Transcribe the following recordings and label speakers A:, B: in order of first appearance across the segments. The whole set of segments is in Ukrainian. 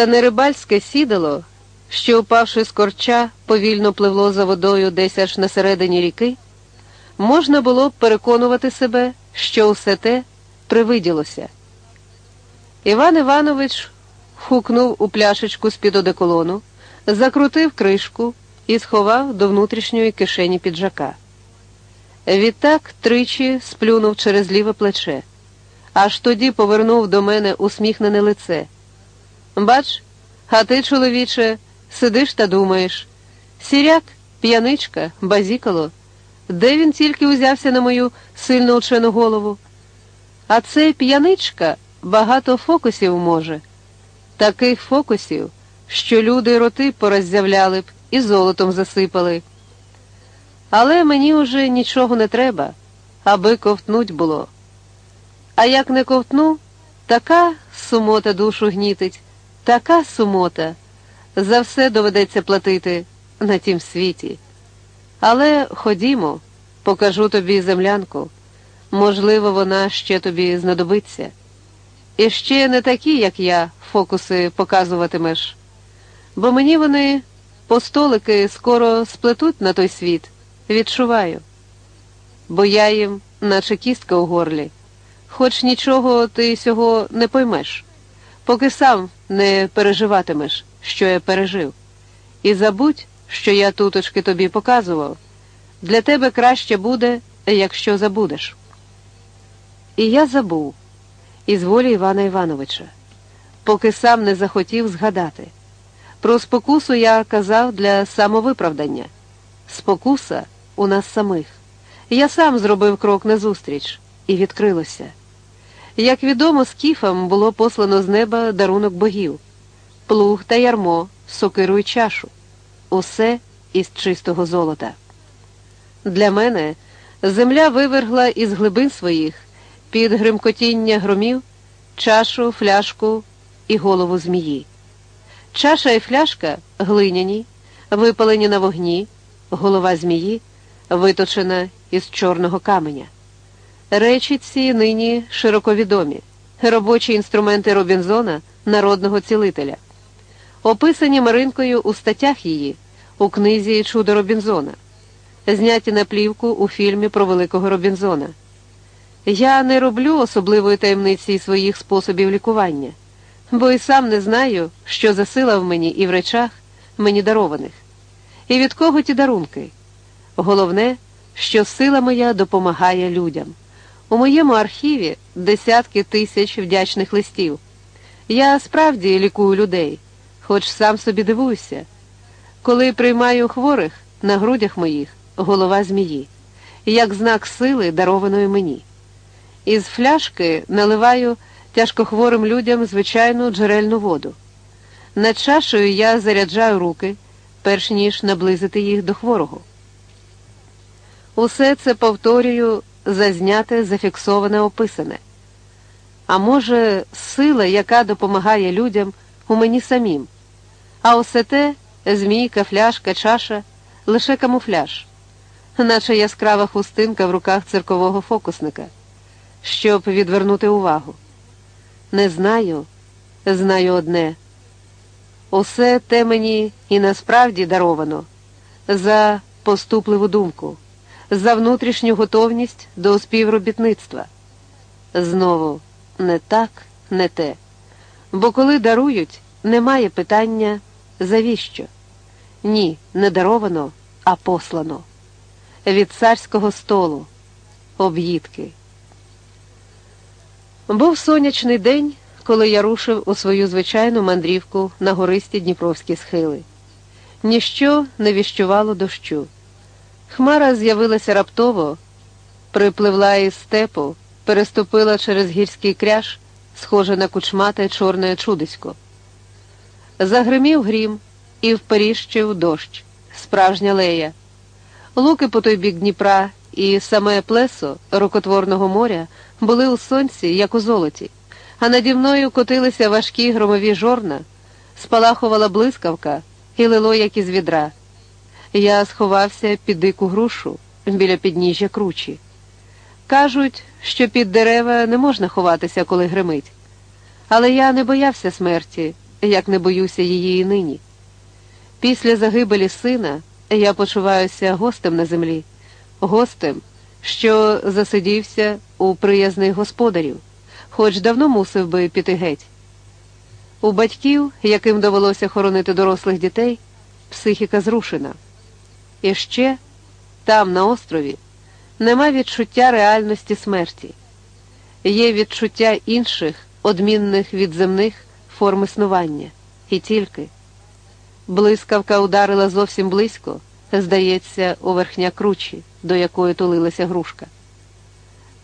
A: Та не рибальське сідало, що, упавши з корча, повільно пливло за водою десь аж на середині ріки, можна було б переконувати себе, що усе те привиділося. Іван Іванович хукнув у пляшечку з-під одеколону, закрутив кришку і сховав до внутрішньої кишені піджака. Відтак тричі сплюнув через ліве плече, аж тоді повернув до мене усміхнене лице. Бач, а ти, чоловіче, сидиш та думаєш. Сіряк, п'яничка, базікало, де він тільки узявся на мою сильно учену голову? А цей п'яничка багато фокусів може, таких фокусів, що люди роти пороззявляли б і золотом засипали. Але мені уже нічого не треба, аби ковтнуть було. А як не ковтну, така сумота душу гнітить, така сумота. За все доведеться платити на тім світі. Але ходімо, покажу тобі землянку. Можливо, вона ще тобі знадобиться. І ще не такі, як я, фокуси показуватимеш, бо мені вони по столики скоро сплетуть на той світ, відчуваю, бо я їм, наче кістка у горлі, хоч нічого ти сього не поймеш, поки сам не переживатимеш, що я пережив. І забудь, що я туточки тобі показував. Для тебе краще буде, якщо забудеш. І я забув із волі Івана Івановича, поки сам не захотів згадати. Про спокусу я казав для самовиправдання. Спокуса у нас самих. Я сам зробив крок назустріч, і відкрилося. Як відомо, скіфам було послано з неба дарунок богів, плуг та ярмо, сокиру й чашу, усе із чистого золота. Для мене земля вивергла із глибин своїх під гримкотіння громів чашу, фляжку і голову змії. Чаша і фляжка глиняні, випалені на вогні, голова змії виточена із чорного каменя. Речі ці нині широко відомі, робочі інструменти Робінзона, народного цілителя, описані Маринкою у статтях її, у книзі Чудо Робінзона, зняті на плівку у фільмі про Великого Робінзона. Я не роблю особливої таємниці своїх способів лікування, бо і сам не знаю, що за сила в мені і в речах мені дарованих. І від кого ті дарунки? Головне, що сила моя допомагає людям. У моєму архіві десятки тисяч вдячних листів. Я справді лікую людей, хоч сам собі дивуюся. Коли приймаю хворих на грудях моїх голова змії, як знак сили, дарованої мені. Із фляшки наливаю тяжкохворим людям звичайну джерельну воду. Над чашею я заряджаю руки, перш ніж наблизити їх до хворого. Усе це повторюю зазняте, зафіксоване, описане. А може, сила, яка допомагає людям у мені самім, а усе те змійка, фляшка, чаша лише камуфляж, наче яскрава хустинка в руках циркового фокусника, щоб відвернути увагу. Не знаю, знаю одне. Усе те мені і насправді даровано за поступливу думку за внутрішню готовність до співробітництва. Знову не так, не те. Бо коли дарують, немає питання завіщо? Ні, не даровано, а послано. Від царського столу, об'їдки. Був сонячний день, коли я рушив у свою звичайну мандрівку на гористі Дніпровські схили. Ніщо не віщувало дощу. Хмара з'явилася раптово, припливла із степу, переступила через гірський кряж, схоже на кучмате чорне чудисько. Загримів грім і вперіщив дощ, справжня лея. Луки по той бік Дніпра і саме плесо рукотворного моря були у сонці, як у золоті, а наді мною котилися важкі громові жорна, спалахувала блискавка і лило, як із відра. Я сховався під дику грушу біля підніжжя кручі. Кажуть, що під дерева не можна ховатися, коли гримить. Але я не боявся смерті, як не боюся її і нині. Після загибелі сина я почуваюся гостем на землі, гостем, що засидівся у приязних господарів, хоч давно мусив би піти геть. У батьків, яким довелося хоронити дорослих дітей, психіка зрушена. І ще там, на острові, нема відчуття реальності смерті, є відчуття інших, одмінних від земних форм існування, і тільки. Блискавка ударила зовсім близько, здається, у верхня кручі, до якої тулилася грушка.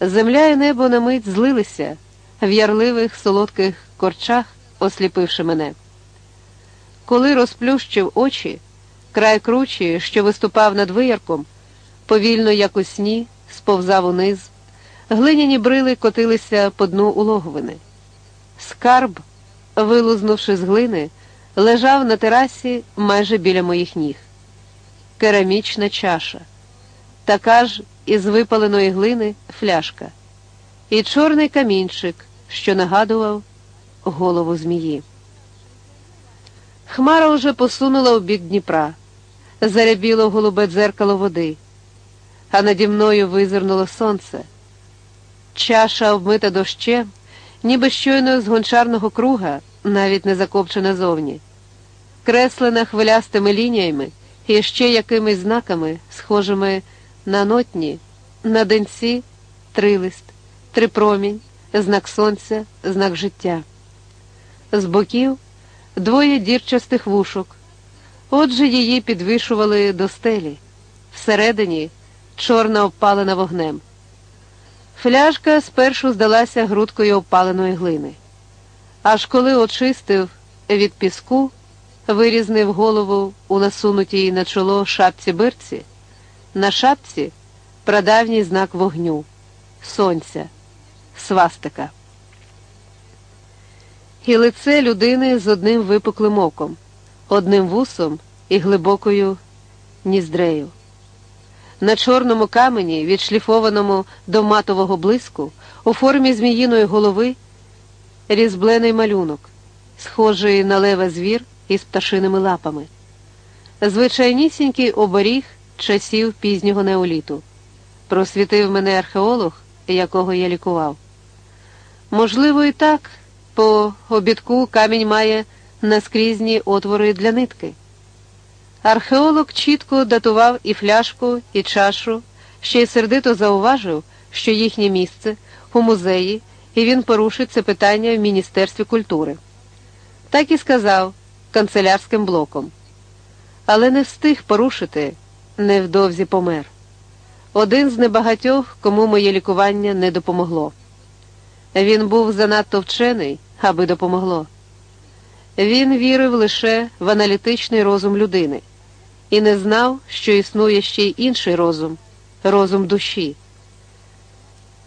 A: Земля і небо на мить злилися в ярливих солодких корчах, осліпивши мене. Коли розплющив очі, край кручі, що виступав над виярком, повільно, як у сні, сповзав униз, глиняні брили котилися по дну улоговини. Скарб, вилузнувши з глини, лежав на терасі майже біля моїх ніг. Керамічна чаша, така ж із випаленої глини фляжка, і чорний камінчик, що нагадував голову змії. Хмара уже посунула у бік Дніпра, зарябіло голубе дзеркало води, а наді мною визирнуло сонце. Чаша, обмита дощем, ніби щойно з гончарного круга, навіть не закопчена зовні, креслена хвилястими лініями і ще якимись знаками, схожими на нотні, на денці, трилист, трипромінь, знак сонця, знак життя. З боків двоє дірчастих вушок. Отже, її підвішували до стелі. Всередині чорна обпалена вогнем. Фляжка спершу здалася грудкою опаленої глини. Аж коли очистив від піску, вирізнив голову у насунутій на чоло шапці бирці, на шапці прадавній знак вогню, сонця, свастика. І лице людини з одним випуклим оком, одним вусом і глибокою ніздрею. На чорному камені, відшліфованому до матового блиску, у формі зміїної голови, різблений малюнок, схожий на леве звір із пташиними лапами, звичайнісінький оберіг часів пізнього неоліту. Просвітив мене археолог, якого я лікував. Можливо, і так, по обідку камінь має наскрізні отвори для нитки. Археолог чітко датував і фляжку, і чашу, ще й сердито зауважив, що їхнє місце у музеї, і він порушить це питання в Міністерстві культури. Так і сказав канцелярським блоком. Але не встиг порушити, невдовзі помер. Один з небагатьох, кому моє лікування не допомогло. Він був занадто вчений, аби допомогло. Він вірив лише в аналітичний розум людини і не знав, що існує ще й інший розум розум душі.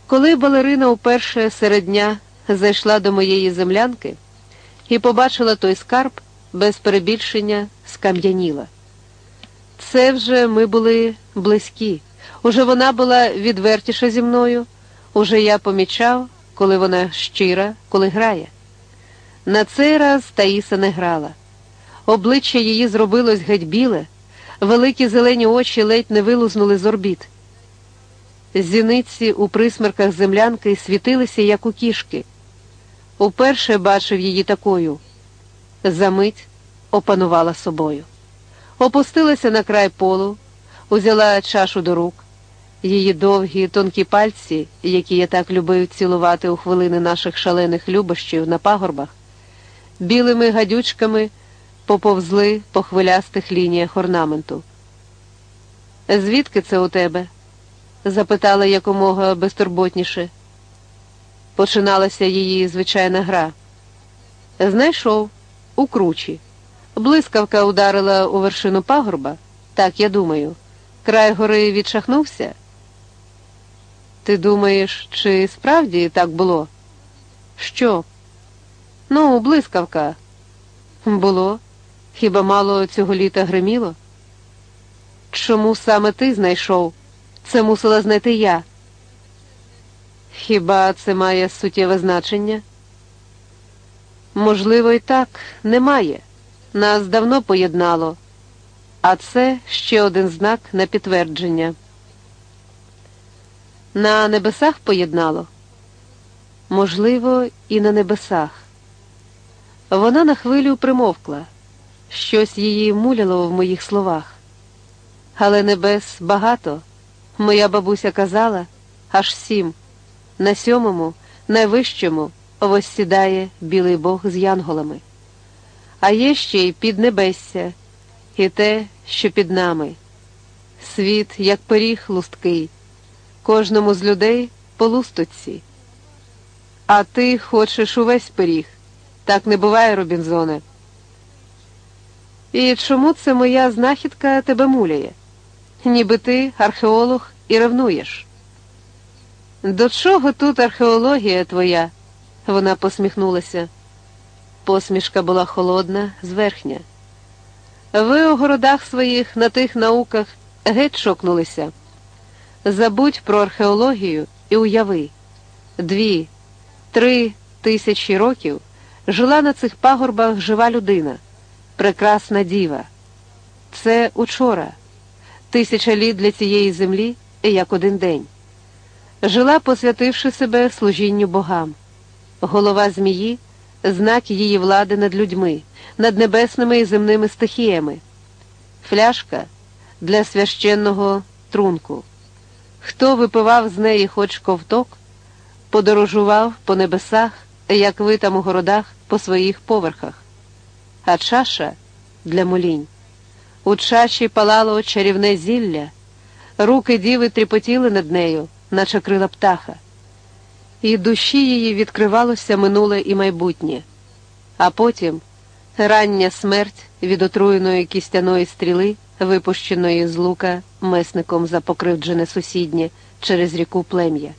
A: Коли балерина уперше серед дня зайшла до моєї землянки і побачила той скарб, без перебільшення скам'яніла. Це вже ми були близькі. Уже вона була відвертіша зі мною, уже я помічав, коли вона щира, коли грає. На цей раз Таїса не грала. Обличчя її зробилось геть біле, великі зелені очі ледь не вилузнули з орбіт. Зіниці у присмерках землянки світилися, як у кішки. Уперше бачив її такою. Замить опанувала собою. Опустилася на край полу, узяла чашу до рук. Її довгі тонкі пальці, які я так любив цілувати у хвилини наших шалених любощів на пагорбах, білими гадючками поповзли по хвилястих лініях орнаменту. Звідки це у тебе? запитала якомога безтурботніше. Починалася її звичайна гра. Знайшов у кручі. Блискавка ударила у вершину пагорба, так я думаю. Край гори відшахнувся. Ти думаєш, чи справді так було? Що? Ну, блискавка. Було. Хіба мало цього літа гриміло? Чому саме ти знайшов? Це мусила знайти я. Хіба це має суттєве значення? Можливо, і так, немає. Нас давно поєднало, а це ще один знак на підтвердження. На небесах поєднало? Можливо, і на небесах. Вона на хвилю примовкла, щось її муляло в моїх словах. Але небес багато. Моя бабуся казала аж сім. На сьомому, найвищому, воссідає білий Бог з янголами. А є ще й піднебесся, і те, що під нами. Світ, як пиріг лусткий, кожному з людей по лусточці. А ти хочеш увесь пиріг. Так не буває, Робінзоне. І чому це моя знахідка тебе муляє? Ніби ти археолог і ревнуєш. До чого тут археологія твоя? Вона посміхнулася. Посмішка була холодна, зверхня. Ви у городах своїх на тих науках геть шокнулися. Забудь про археологію і уяви. Дві, три тисячі років жила на цих пагорбах жива людина, прекрасна діва. Це учора, тисяча літ для цієї землі, як один день. Жила, посвятивши себе служінню богам. Голова змії знак її влади над людьми, над небесними і земними стихіями, фляшка для священного трунку. Хто випивав з неї хоч ковток, подорожував по небесах, як ви там у городах, по своїх поверхах, а чаша для молінь. У чаші палало чарівне зілля, руки діви тріпотіли над нею, наче крила птаха і душі її відкривалося минуле і майбутнє, а потім рання смерть від отруєної кістяної стріли, випущеної з лука месником за покривджене сусіднє через ріку плем'я.